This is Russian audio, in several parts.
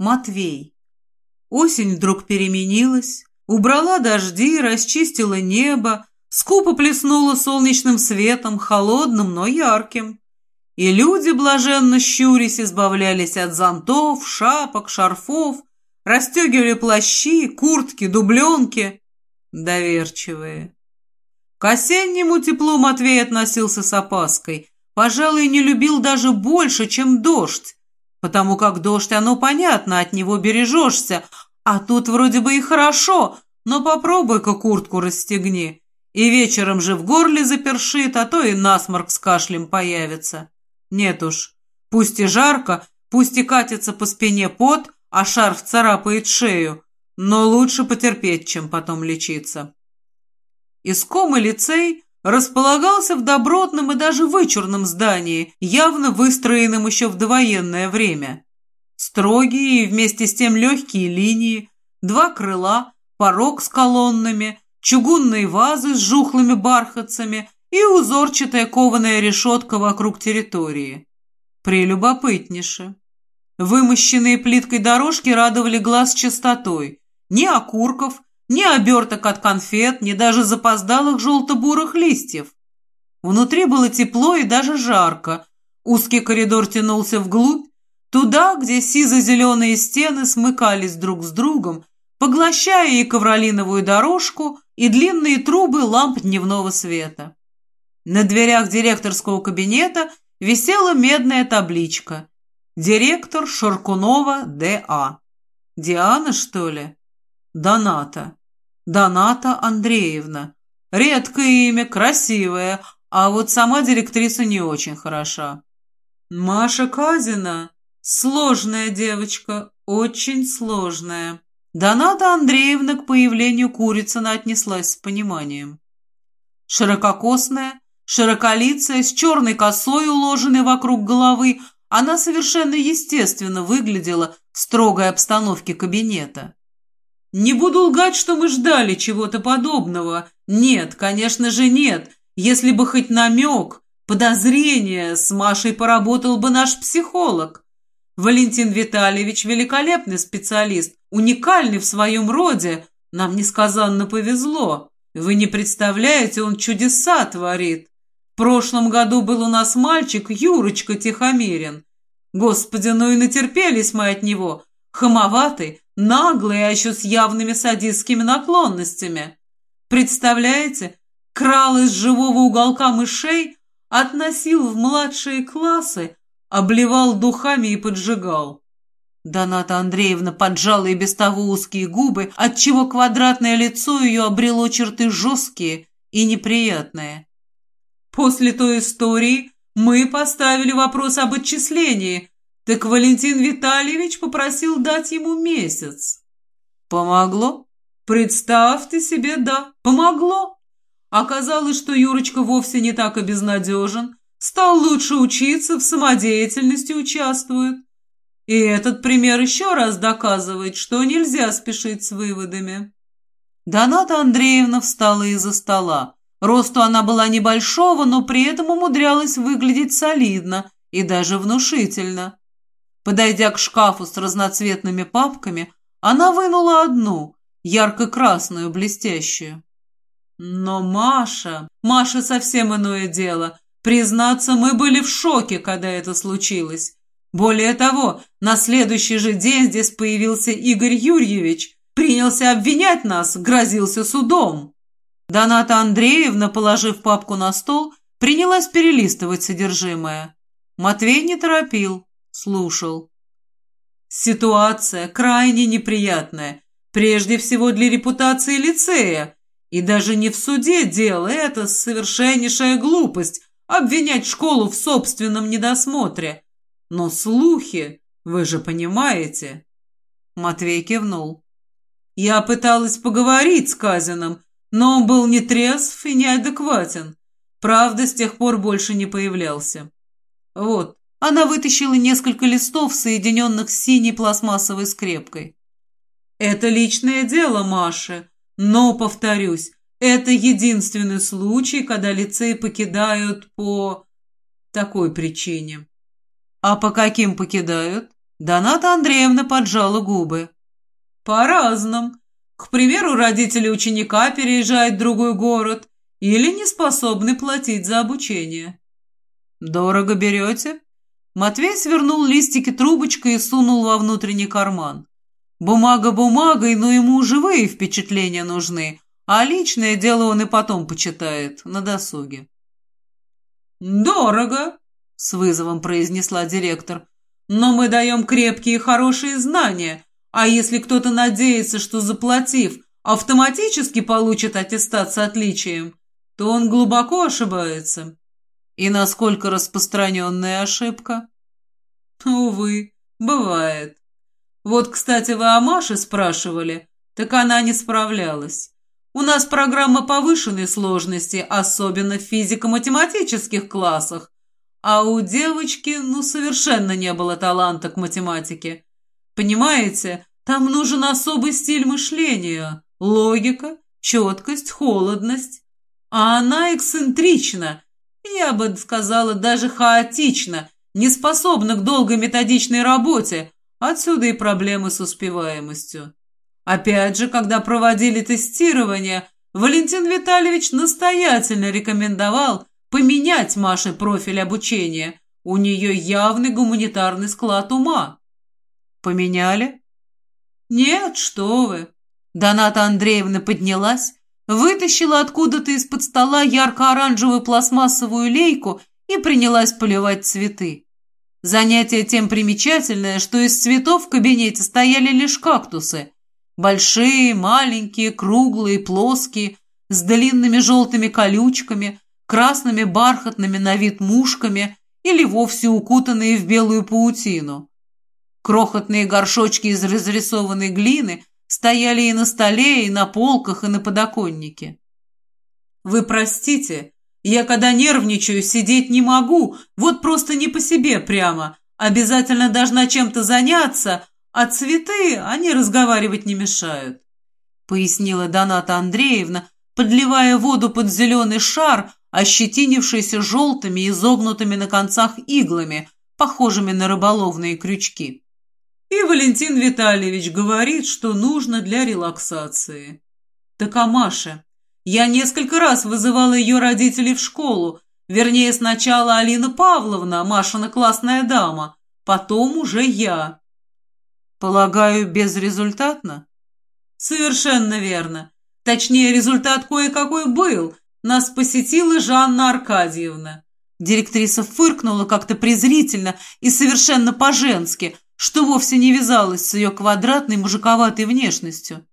Матвей. Осень вдруг переменилась, убрала дожди, расчистила небо, скупо плеснула солнечным светом, холодным, но ярким. И люди, блаженно щурясь, избавлялись от зонтов, шапок, шарфов, расстегивали плащи, куртки, дубленки. Доверчивые. К осеннему теплу Матвей относился с опаской. Пожалуй, не любил даже больше, чем дождь. Потому как дождь, оно понятно, от него бережешься. А тут вроде бы и хорошо, но попробуй-ка куртку расстегни. И вечером же в горле запершит, а то и насморк с кашлем появится. Нет уж, пусть и жарко, пусть и катится по спине пот, а шарф царапает шею, но лучше потерпеть, чем потом лечиться. Искомый лицей располагался в добротном и даже вычурном здании, явно выстроенном еще в довоенное время. Строгие и вместе с тем легкие линии, два крыла, порог с колоннами, чугунные вазы с жухлыми бархатцами и узорчатая кованая решетка вокруг территории. Прелюбопытнейше. Вымощенные плиткой дорожки радовали глаз чистотой. Ни окурков, ни оберток от конфет, ни даже запоздалых желто-бурых листьев. Внутри было тепло и даже жарко. Узкий коридор тянулся вглубь, туда, где сизо-зеленые стены смыкались друг с другом, поглощая и ковролиновую дорожку, и длинные трубы ламп дневного света. На дверях директорского кабинета висела медная табличка «Директор Шаркунова Д.А». Диана, что ли? Доната. Доната Андреевна. Редкое имя, красивое, а вот сама директриса не очень хороша. Маша Казина. Сложная девочка, очень сложная. Доната Андреевна к появлению Курицына отнеслась с пониманием. Ширококосная, широколицая, с черной косой, уложенной вокруг головы, она совершенно естественно выглядела в строгой обстановке кабинета. Не буду лгать, что мы ждали чего-то подобного. Нет, конечно же нет. Если бы хоть намек, подозрение, с Машей поработал бы наш психолог. Валентин Витальевич великолепный специалист, уникальный в своем роде. Нам несказанно повезло. Вы не представляете, он чудеса творит. В прошлом году был у нас мальчик Юрочка Тихомирин. Господи, ну и натерпелись мы от него. Хамоватый, наглый, а еще с явными садистскими наклонностями. Представляете, крал из живого уголка мышей, относил в младшие классы, обливал духами и поджигал. Доната Андреевна поджала и без того узкие губы, отчего квадратное лицо ее обрело черты жесткие и неприятные. После той истории мы поставили вопрос об отчислении, так Валентин Витальевич попросил дать ему месяц. Помогло? Представьте себе, да, помогло. Оказалось, что Юрочка вовсе не так и безнадежен, стал лучше учиться, в самодеятельности участвует. И этот пример еще раз доказывает, что нельзя спешить с выводами. Доната Андреевна встала из-за стола. Росту она была небольшого, но при этом умудрялась выглядеть солидно и даже внушительно. Подойдя к шкафу с разноцветными папками, она вынула одну, ярко-красную, блестящую. Но Маша... Маша совсем иное дело. Признаться, мы были в шоке, когда это случилось. Более того, на следующий же день здесь появился Игорь Юрьевич, принялся обвинять нас, грозился судом. Доната Андреевна, положив папку на стол, принялась перелистывать содержимое. Матвей не торопил, слушал. Ситуация крайне неприятная, прежде всего для репутации лицея. И даже не в суде дело, это совершеннейшая глупость обвинять школу в собственном недосмотре. Но слухи, вы же понимаете. Матвей кивнул. Я пыталась поговорить с Казиным, но он был не трезв и неадекватен. Правда, с тех пор больше не появлялся. Вот, она вытащила несколько листов, соединенных с синей пластмассовой скрепкой. «Это личное дело Маши, но, повторюсь, это единственный случай, когда лицей покидают по такой причине». «А по каким покидают?» Доната Андреевна поджала губы. По-разному. К примеру, родители ученика переезжают в другой город или не способны платить за обучение. Дорого берете? Матвей свернул листики трубочкой и сунул во внутренний карман. Бумага бумагой, но ему живые впечатления нужны, а личное дело он и потом почитает, на досуге. «Дорого», — с вызовом произнесла директор, «но мы даем крепкие и хорошие знания, а если кто-то надеется, что заплатив, автоматически получит аттестат с отличием, то он глубоко ошибается. И насколько распространенная ошибка? Увы, бывает. Вот, кстати, вы о Маше спрашивали, так она не справлялась. У нас программа повышенной сложности, особенно в физико-математических классах, а у девочки, ну, совершенно не было таланта к математике. Понимаете, там нужен особый стиль мышления, логика, четкость, холодность. А она эксцентрична, я бы сказала, даже хаотична, не способна к долгой методичной работе, отсюда и проблемы с успеваемостью. Опять же, когда проводили тестирование, Валентин Витальевич настоятельно рекомендовал поменять Маше профиль обучения. У нее явный гуманитарный склад ума. Поменяли? Нет, что вы. Доната Андреевна поднялась, вытащила откуда-то из-под стола ярко-оранжевую пластмассовую лейку и принялась поливать цветы. Занятие тем примечательное, что из цветов в кабинете стояли лишь кактусы. Большие, маленькие, круглые, плоские, с длинными желтыми колючками, красными бархатными на вид мушками или вовсе укутанные в белую паутину. Крохотные горшочки из разрисованной глины стояли и на столе, и на полках, и на подоконнике. «Вы простите, я когда нервничаю, сидеть не могу, вот просто не по себе прямо. Обязательно должна чем-то заняться, а цветы, они разговаривать не мешают», пояснила Доната Андреевна, подливая воду под зеленый шар, ощетинившийся желтыми изогнутыми на концах иглами, похожими на рыболовные крючки. И Валентин Витальевич говорит, что нужно для релаксации. Так а Маша? Я несколько раз вызывала ее родителей в школу. Вернее, сначала Алина Павловна, Машина классная дама, потом уже я. Полагаю, безрезультатно? Совершенно верно. Точнее, результат кое-какой был. Нас посетила Жанна Аркадьевна. Директриса фыркнула как-то презрительно и совершенно по-женски – что вовсе не вязалось с ее квадратной мужиковатой внешностью.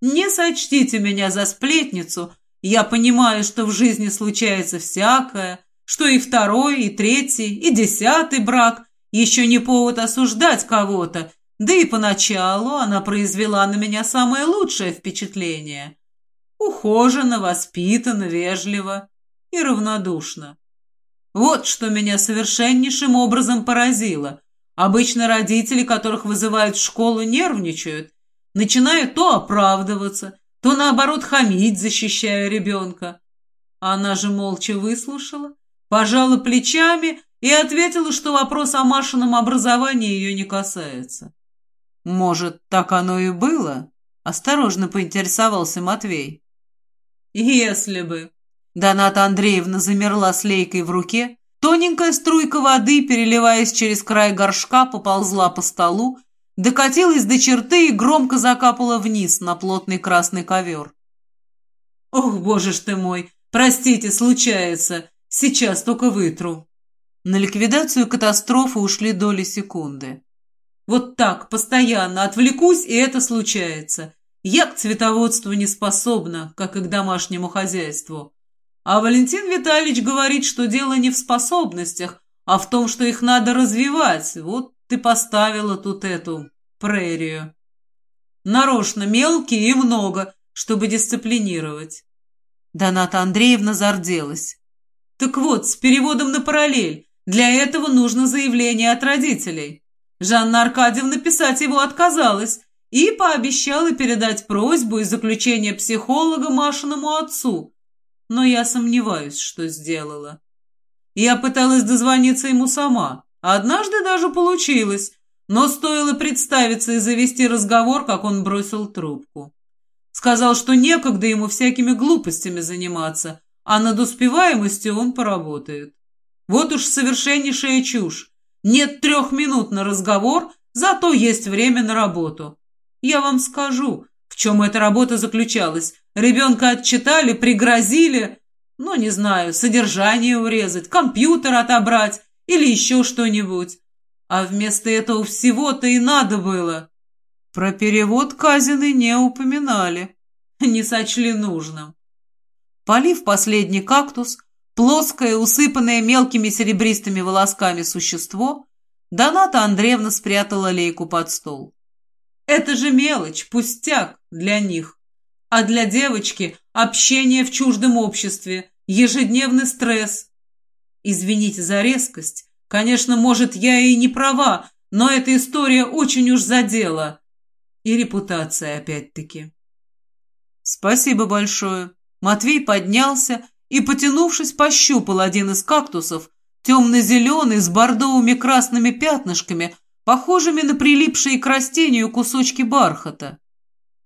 «Не сочтите меня за сплетницу, я понимаю, что в жизни случается всякое, что и второй, и третий, и десятый брак еще не повод осуждать кого-то, да и поначалу она произвела на меня самое лучшее впечатление. Ухоженно, воспитанно, вежливо и равнодушно. Вот что меня совершеннейшим образом поразило. Обычно родители, которых вызывают в школу, нервничают, начинают то оправдываться, то наоборот хамить, защищая ребенка. Она же молча выслушала, пожала плечами и ответила, что вопрос о Машином образовании ее не касается. «Может, так оно и было?» – осторожно поинтересовался Матвей. «Если бы». Доната Андреевна замерла с лейкой в руке, Тоненькая струйка воды, переливаясь через край горшка, поползла по столу, докатилась до черты и громко закапала вниз на плотный красный ковер. «Ох, боже ж ты мой! Простите, случается! Сейчас только вытру!» На ликвидацию катастрофы ушли доли секунды. «Вот так, постоянно, отвлекусь, и это случается. Я к цветоводству не способна, как и к домашнему хозяйству. А Валентин Витальевич говорит, что дело не в способностях, а в том, что их надо развивать. Вот ты поставила тут эту прерию. Нарочно мелкие и много, чтобы дисциплинировать. Доната Андреевна зарделась. Так вот, с переводом на параллель. Для этого нужно заявление от родителей. Жанна Аркадьевна писать его отказалась и пообещала передать просьбу и заключение психолога Машиному отцу, но я сомневаюсь, что сделала. Я пыталась дозвониться ему сама, однажды даже получилось. но стоило представиться и завести разговор, как он бросил трубку. Сказал, что некогда ему всякими глупостями заниматься, а над успеваемостью он поработает. Вот уж совершеннейшая чушь. Нет трех минут на разговор, зато есть время на работу. Я вам скажу, в чем эта работа заключалась. Ребенка отчитали, пригрозили, ну, не знаю, содержание урезать, компьютер отобрать или еще что-нибудь. А вместо этого всего-то и надо было. Про перевод Казины не упоминали, не сочли нужным. Полив последний кактус, плоское, усыпанное мелкими серебристыми волосками существо, Доната Андреевна спрятала лейку под стол. Это же мелочь, пустяк для них. А для девочки общение в чуждом обществе, ежедневный стресс. Извините за резкость. Конечно, может, я и не права, но эта история очень уж задела. И репутация опять-таки. Спасибо большое. Матвей поднялся и, потянувшись, пощупал один из кактусов, темно-зеленый, с бордовыми красными пятнышками, похожими на прилипшие к растению кусочки бархата.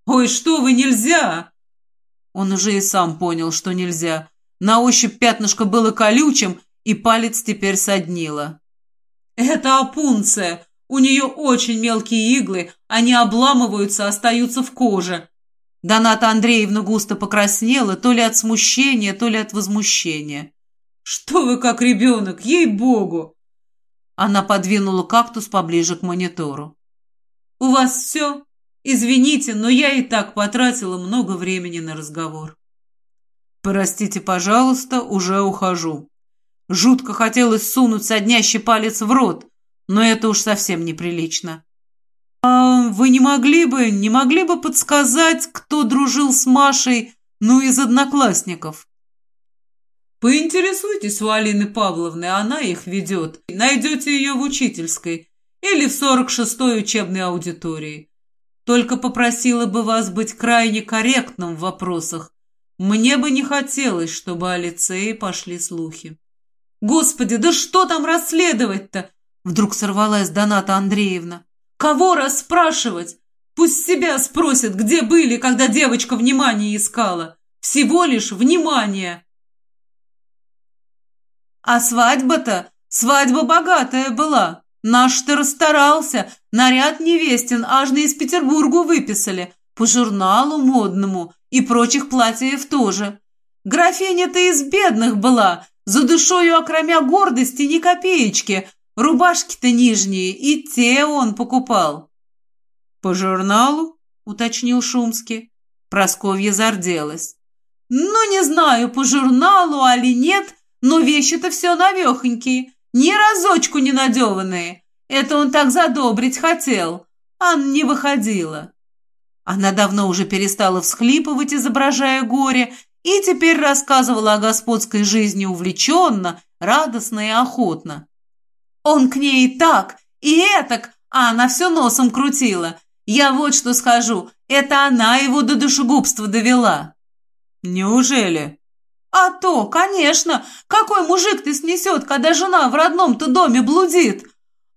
«Ой, что вы, нельзя!» Он уже и сам понял, что нельзя. На ощупь пятнышко было колючим, и палец теперь соднило. «Это опунция. У нее очень мелкие иглы, они обламываются, остаются в коже. Доната Андреевна густо покраснела, то ли от смущения, то ли от возмущения. «Что вы как ребенок, ей-богу!» Она подвинула кактус поближе к монитору. «У вас все? Извините, но я и так потратила много времени на разговор». «Простите, пожалуйста, уже ухожу». Жутко хотелось сунуть соднящий палец в рот, но это уж совсем неприлично. «А вы не могли бы, не могли бы подсказать, кто дружил с Машей, ну, из одноклассников?» «Поинтересуйтесь у Алины Павловны, она их ведет. Найдете ее в учительской или в сорок шестой учебной аудитории. Только попросила бы вас быть крайне корректным в вопросах. Мне бы не хотелось, чтобы о лицее пошли слухи». «Господи, да что там расследовать-то?» Вдруг сорвалась Доната Андреевна. Кого расспрашивать? Пусть себя спросят, где были, когда девочка внимание искала. Всего лишь внимание. А свадьба-то, свадьба богатая была. Наш-то расстарался, наряд невестин аж на из Петербургу выписали, по журналу модному и прочих платьев тоже. Графиня-то из бедных была, за душою окромя гордости ни копеечки, Рубашки-то нижние, и те он покупал. По журналу, уточнил Шумский. Просковья зарделась. Ну, не знаю, по журналу, али нет, но вещи-то все навехонькие, ни разочку не надеванные. Это он так задобрить хотел. Анна не выходила. Она давно уже перестала всхлипывать, изображая горе, и теперь рассказывала о господской жизни увлеченно, радостно и охотно. Он к ней и так, и этак, а она все носом крутила. Я вот что скажу, это она его до душегубства довела». «Неужели?» «А то, конечно! Какой мужик ты снесет, когда жена в родном-то доме блудит?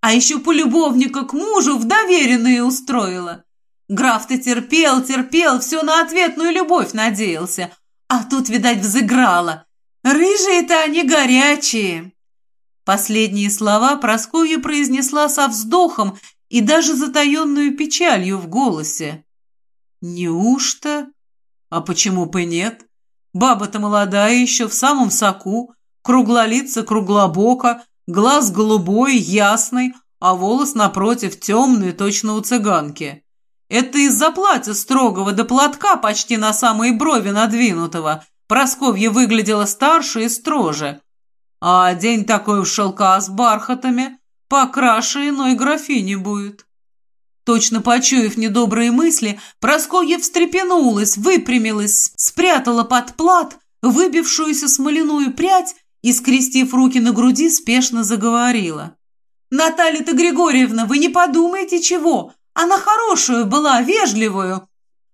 А еще полюбовника к мужу в доверенные устроила. Граф-то терпел, терпел, все на ответную любовь надеялся. А тут, видать, взыграла. Рыжие-то они горячие!» Последние слова Прасковья произнесла со вздохом и даже затаенную печалью в голосе. «Неужто? А почему бы нет? Баба-то молодая еще в самом соку, круглолица круглобока, глаз голубой, ясный, а волос напротив темный, точно у цыганки. Это из-за платья строгого до платка почти на самые брови надвинутого. Просковья выглядела старше и строже. А день такой в шелка с бархатами, покраше иной графини будет. Точно почуяв недобрые мысли, Прасковья встрепенулась, выпрямилась, спрятала под плат выбившуюся смоляную прядь и, скрестив руки на груди, спешно заговорила. «Наталья-то Григорьевна, вы не подумайте чего! Она хорошую была, вежливую.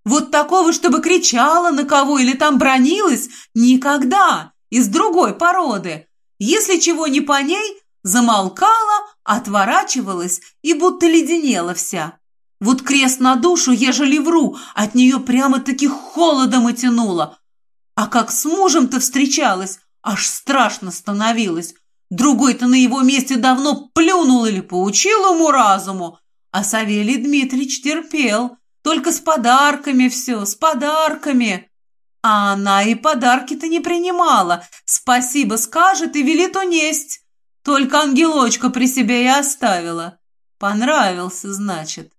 Вот такого, чтобы кричала на кого или там бронилась, никогда, из другой породы. Если чего не по ней, замолкала, отворачивалась и будто леденела вся. Вот крест на душу, ежели вру, от нее прямо-таки холодом и тянуло. А как с мужем-то встречалась, аж страшно становилось. Другой-то на его месте давно плюнул или поучил ему разуму, а Савелий Дмитриевич терпел, только с подарками все, с подарками. А она и подарки-то не принимала, спасибо скажет и велит унесть. Только ангелочка при себе и оставила. Понравился, значит.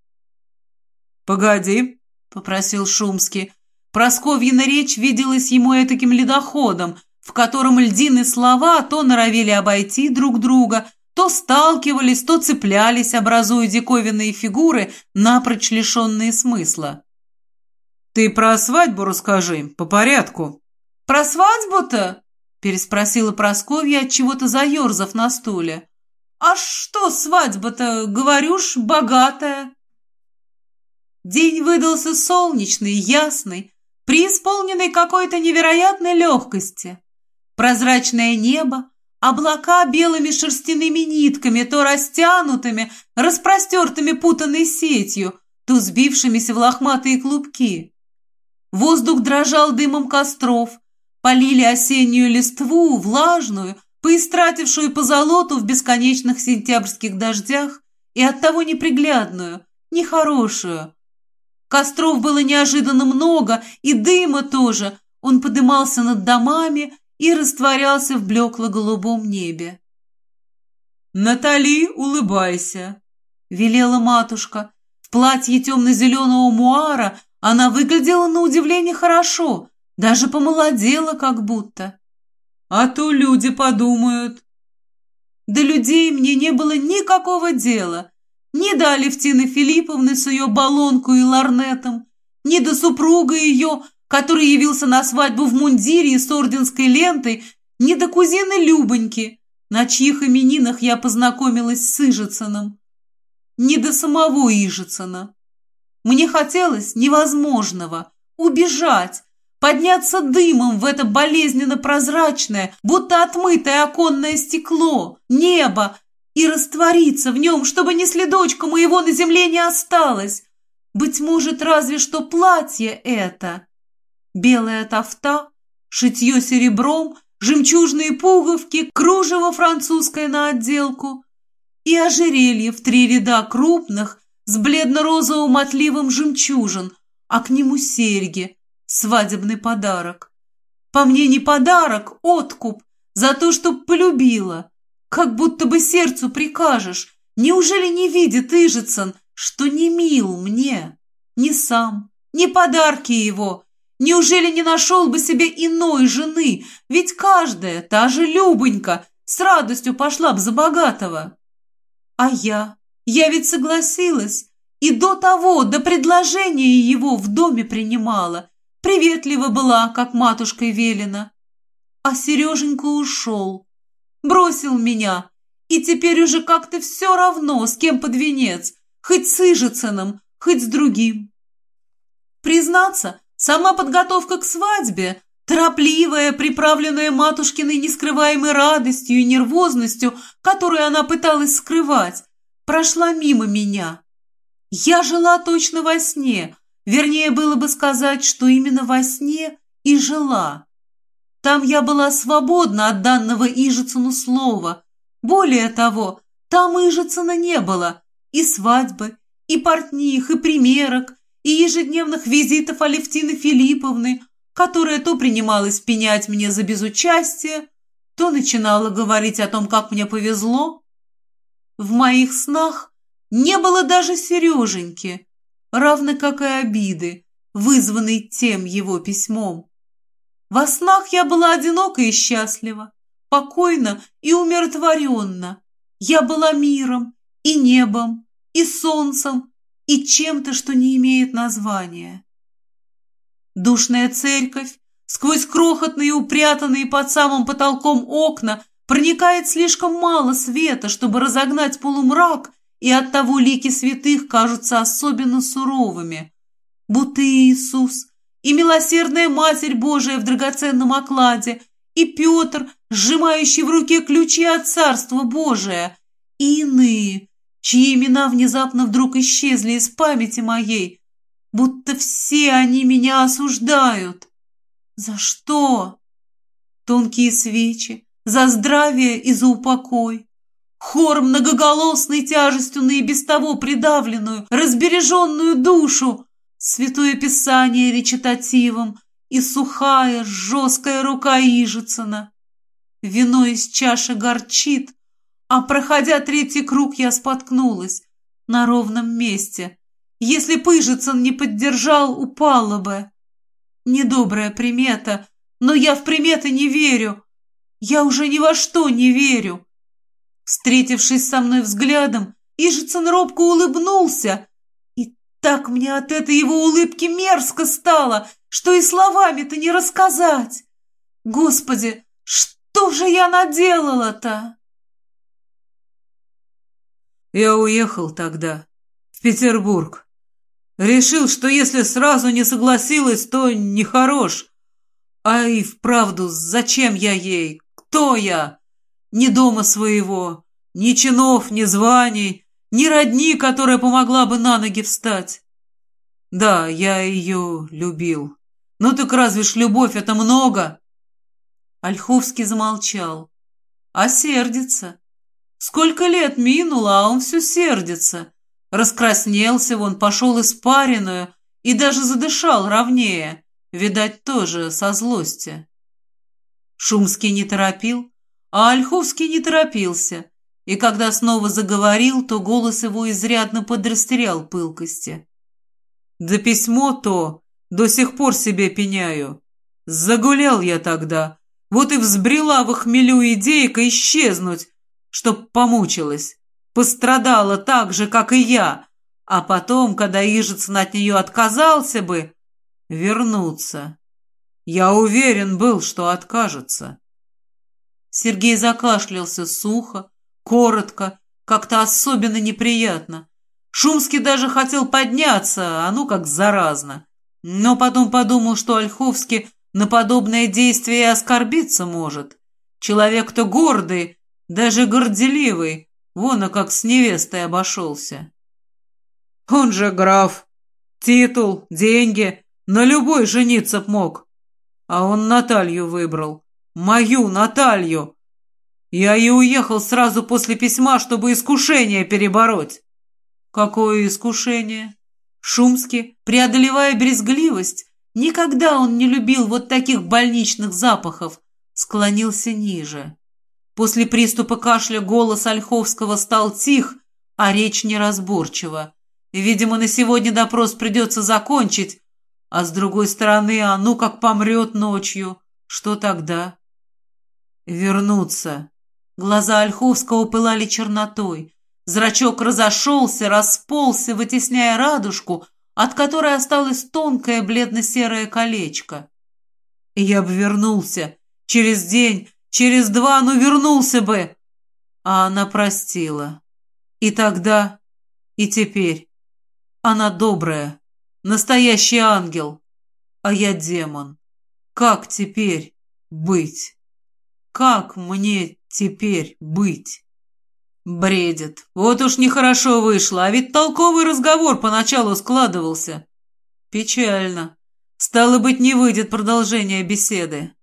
«Погоди», — попросил Шумский. Просковьина речь виделась ему этаким ледоходом, в котором льдины слова то норовили обойти друг друга, то сталкивались, то цеплялись, образуя диковинные фигуры, напрочь лишенные смысла. «Ты про свадьбу расскажи, по порядку». «Про свадьбу-то?» – переспросила Просковья, от чего то заерзав на стуле. «А что свадьба-то, говорю богатая?» День выдался солнечный, ясный, преисполненный какой-то невероятной легкости. Прозрачное небо, облака белыми шерстяными нитками, то растянутыми, распростертыми путанной сетью, то сбившимися в лохматые клубки. Воздух дрожал дымом костров, полили осеннюю листву, влажную, поистратившую по золоту в бесконечных сентябрьских дождях и оттого неприглядную, нехорошую. Костров было неожиданно много, и дыма тоже. Он подымался над домами, и растворялся в блекло-голубом небе. «Натали, улыбайся!» — велела матушка. В платье темно-зеленого муара она выглядела на удивление хорошо, даже помолодела как будто. «А то люди подумают». До людей мне не было никакого дела. Ни до Алевтины Филипповны с ее баллонку и ларнетом, ни до супруга ее, который явился на свадьбу в мундире и с орденской лентой, ни до кузины Любоньки, на чьих именинах я познакомилась с Ижицыным, ни до самого Ижицына. Мне хотелось невозможного – убежать, подняться дымом в это болезненно прозрачное, будто отмытое оконное стекло, небо, и раствориться в нем, чтобы ни следочка моего на земле не осталось. Быть может, разве что платье это белая тофта, шитье серебром, жемчужные пуговки, кружево французское на отделку и ожерелье в три ряда крупных с бледно-розовым отливом жемчужин, а к нему серьги, свадебный подарок. По мне не подарок, откуп за то, что полюбила. Как будто бы сердцу прикажешь. Неужели не видит Ижицын, что не мил мне? Ни сам, ни подарки его, Неужели не нашел бы себе иной жены? Ведь каждая, та же Любонька, с радостью пошла бы за богатого. А я? Я ведь согласилась. И до того, до предложения его в доме принимала. Приветлива была, как матушкой велена. А Сереженька ушел. Бросил меня. И теперь уже как-то все равно, с кем под венец. Хоть с Ижицыным, хоть с другим. Признаться, Сама подготовка к свадьбе, торопливая, приправленная матушкиной нескрываемой радостью и нервозностью, которую она пыталась скрывать, прошла мимо меня. Я жила точно во сне, вернее, было бы сказать, что именно во сне и жила. Там я была свободна от данного Ижицыну слова. Более того, там Ижицына не было. И свадьбы, и портних, и примерок, и ежедневных визитов Алевтины Филипповны, которая то принималась пенять мне за безучастие, то начинала говорить о том, как мне повезло. В моих снах не было даже Сереженьки, равно как и обиды, вызванной тем его письмом. Во снах я была одинока и счастлива, покойна и умиротворенна. Я была миром и небом, и солнцем, и чем-то, что не имеет названия. Душная церковь, сквозь крохотные упрятанные под самым потолком окна, проникает слишком мало света, чтобы разогнать полумрак, и оттого лики святых кажутся особенно суровыми. Будто Иисус, и милосердная Матерь Божия в драгоценном окладе, и Петр, сжимающий в руке ключи от Царства Божия, и иные, чьи имена внезапно вдруг исчезли из памяти моей, будто все они меня осуждают. За что? Тонкие свечи, за здравие и за упокой. Хор многоголосной тяжестью на и без того придавленную, разбереженную душу, Святое Писание речитативом и сухая, жесткая рука Ижицына. Вино из чаши горчит, а, проходя третий круг, я споткнулась на ровном месте. Если бы Ижицын не поддержал, упала бы. Недобрая примета, но я в приметы не верю. Я уже ни во что не верю. Встретившись со мной взглядом, Ижицын робко улыбнулся, так мне от этой его улыбки мерзко стало, что и словами-то не рассказать. Господи, что же я наделала-то? Я уехал тогда в Петербург. Решил, что если сразу не согласилась, то нехорош. А и вправду, зачем я ей? Кто я? Ни дома своего, ни чинов, ни званий, ни родни, которая помогла бы на ноги встать. Да, я ее любил. Ну так разве ж любовь это много? Ольховский замолчал. А сердится. Сколько лет минуло, а он все сердится. Раскраснелся вон, пошел испаренную и даже задышал ровнее. Видать, тоже со злости. Шумский не торопил, а Ольховский не торопился и когда снова заговорил, то голос его изрядно подрастерял пылкости. «Да письмо то до сих пор себе пеняю. Загулял я тогда, вот и взбрела в хмелю идейка исчезнуть, чтоб помучилась. Пострадала так же, как и я, а потом, когда Ижицын от нее отказался бы, вернуться. Я уверен был, что откажется». Сергей закашлялся сухо, коротко, как-то особенно неприятно. Шумский даже хотел подняться, а ну как заразно. Но потом подумал, что Ольховский на подобное действие оскорбиться может. Человек-то гордый, даже горделивый, вон а как с невестой обошелся. Он же граф, титул, деньги, на любой жениться б мог. А он Наталью выбрал, мою Наталью, я и уехал сразу после письма, чтобы искушение перебороть. Какое искушение? Шумский, преодолевая брезгливость, никогда он не любил вот таких больничных запахов, склонился ниже. После приступа кашля голос Ольховского стал тих, а речь неразборчива. Видимо, на сегодня допрос придется закончить, а с другой стороны, а ну как помрет ночью, что тогда? Вернуться. Глаза Ольховского пылали чернотой. Зрачок разошелся, расползся, вытесняя радужку, от которой осталось тонкое бледно-серое колечко. Я бы вернулся. Через день, через два, ну вернулся бы. А она простила. И тогда, и теперь. Она добрая, настоящий ангел, а я демон. Как теперь быть? Как мне теперь быть? Бредит. Вот уж нехорошо вышло, а ведь толковый разговор поначалу складывался. Печально. Стало быть, не выйдет продолжение беседы.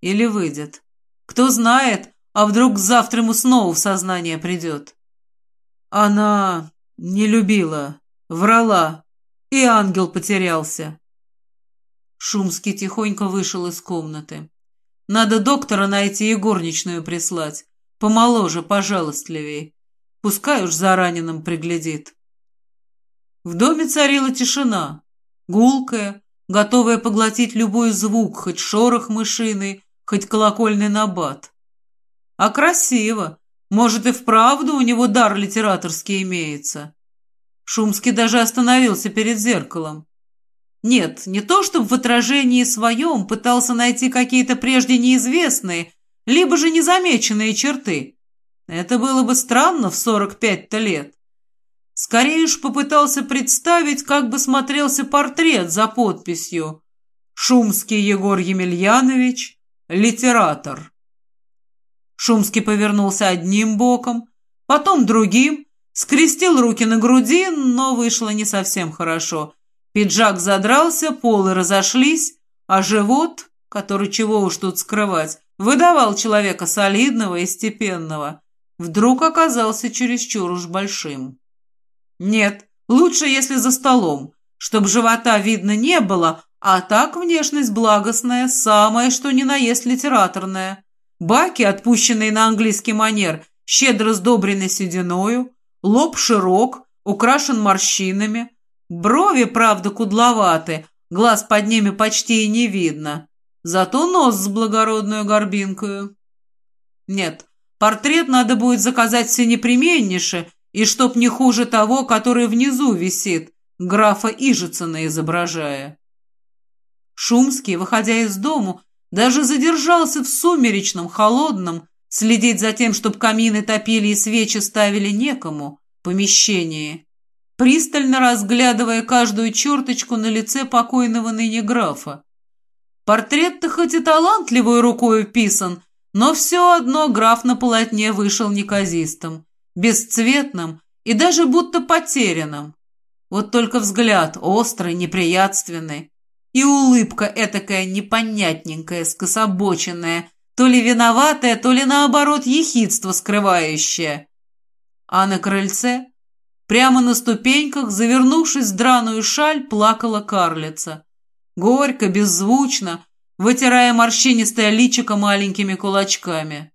Или выйдет. Кто знает, а вдруг завтра ему снова в сознание придет. Она не любила, врала, и ангел потерялся. Шумский тихонько вышел из комнаты. Надо доктора найти и горничную прислать. Помоложе, пожалостливей. Пускай уж за раненым приглядит. В доме царила тишина, гулкая, готовая поглотить любой звук, хоть шорох мышиный, хоть колокольный набат. А красиво. Может, и вправду у него дар литераторский имеется. Шумский даже остановился перед зеркалом. Нет, не то чтобы в отражении своем пытался найти какие-то прежде неизвестные, либо же незамеченные черты. Это было бы странно в сорок пять-то лет. Скорее уж попытался представить, как бы смотрелся портрет за подписью «Шумский Егор Емельянович, литератор. Шумский повернулся одним боком, потом другим, скрестил руки на груди, но вышло не совсем хорошо. Пиджак задрался, полы разошлись, а живот, который чего уж тут скрывать, выдавал человека солидного и степенного, вдруг оказался чересчур уж большим. Нет, лучше, если за столом, чтоб живота видно не было, а так внешность благостная, самое что ни на есть литераторная. Баки, отпущенные на английский манер, щедро сдобрены сединою, лоб широк, украшен морщинами, брови, правда, кудловаты, глаз под ними почти и не видно, зато нос с благородную горбинкою. Нет, портрет надо будет заказать все непременнейше, и чтоб не хуже того, который внизу висит, графа Ижицына изображая. Шумский, выходя из дому, даже задержался в сумеречном, холодном, следить за тем, чтобы камины топили и свечи ставили некому, помещении, пристально разглядывая каждую черточку на лице покойного ныне графа. Портрет-то хоть и талантливой рукой писан, но все одно граф на полотне вышел неказистым, бесцветным и даже будто потерянным. Вот только взгляд острый, неприятственный, и улыбка этакая непонятненькая, скособоченная, то ли виноватая, то ли наоборот ехидство скрывающее. А на крыльце, прямо на ступеньках, завернувшись в драную шаль, плакала карлица. Горько, беззвучно, вытирая морщинистое личико маленькими кулачками.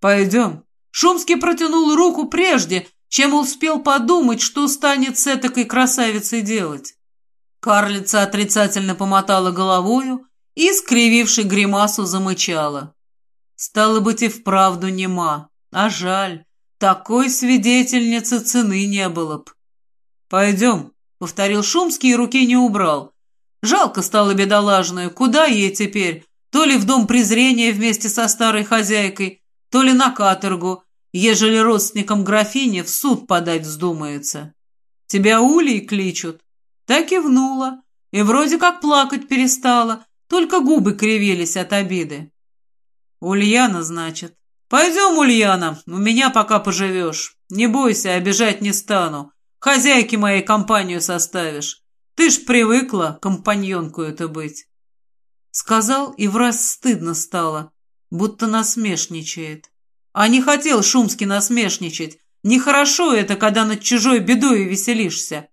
«Пойдем». Шумский протянул руку прежде, чем успел подумать, что станет с этакой красавицей делать. Карлица отрицательно помотала головою и, скрививши гримасу, замычала. Стало быть, и вправду нема, а жаль, такой свидетельницы цены не было б. «Пойдем», — повторил Шумский и руки не убрал. Жалко стало бедолажную, куда ей теперь? То ли в дом презрения вместе со старой хозяйкой, то ли на каторгу, ежели родственникам графини в суд подать вздумается. Тебя улей кличут. Так и внула, и вроде как плакать перестала, только губы кривились от обиды. «Ульяна, значит?» «Пойдем, Ульяна, у меня пока поживешь. Не бойся, обижать не стану. Хозяйке моей компанию составишь. Ты ж привыкла компаньонку это быть». Сказал, и враз стыдно стало, будто насмешничает. А не хотел Шумский насмешничать. Нехорошо это, когда над чужой бедой веселишься.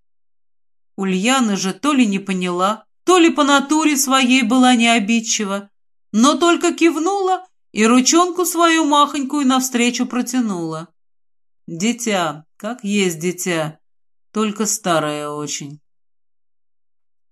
Ульяна же то ли не поняла, то ли по натуре своей была необидчива, но только кивнула и ручонку свою махонькую навстречу протянула. Дитя, как есть дитя, только старое очень.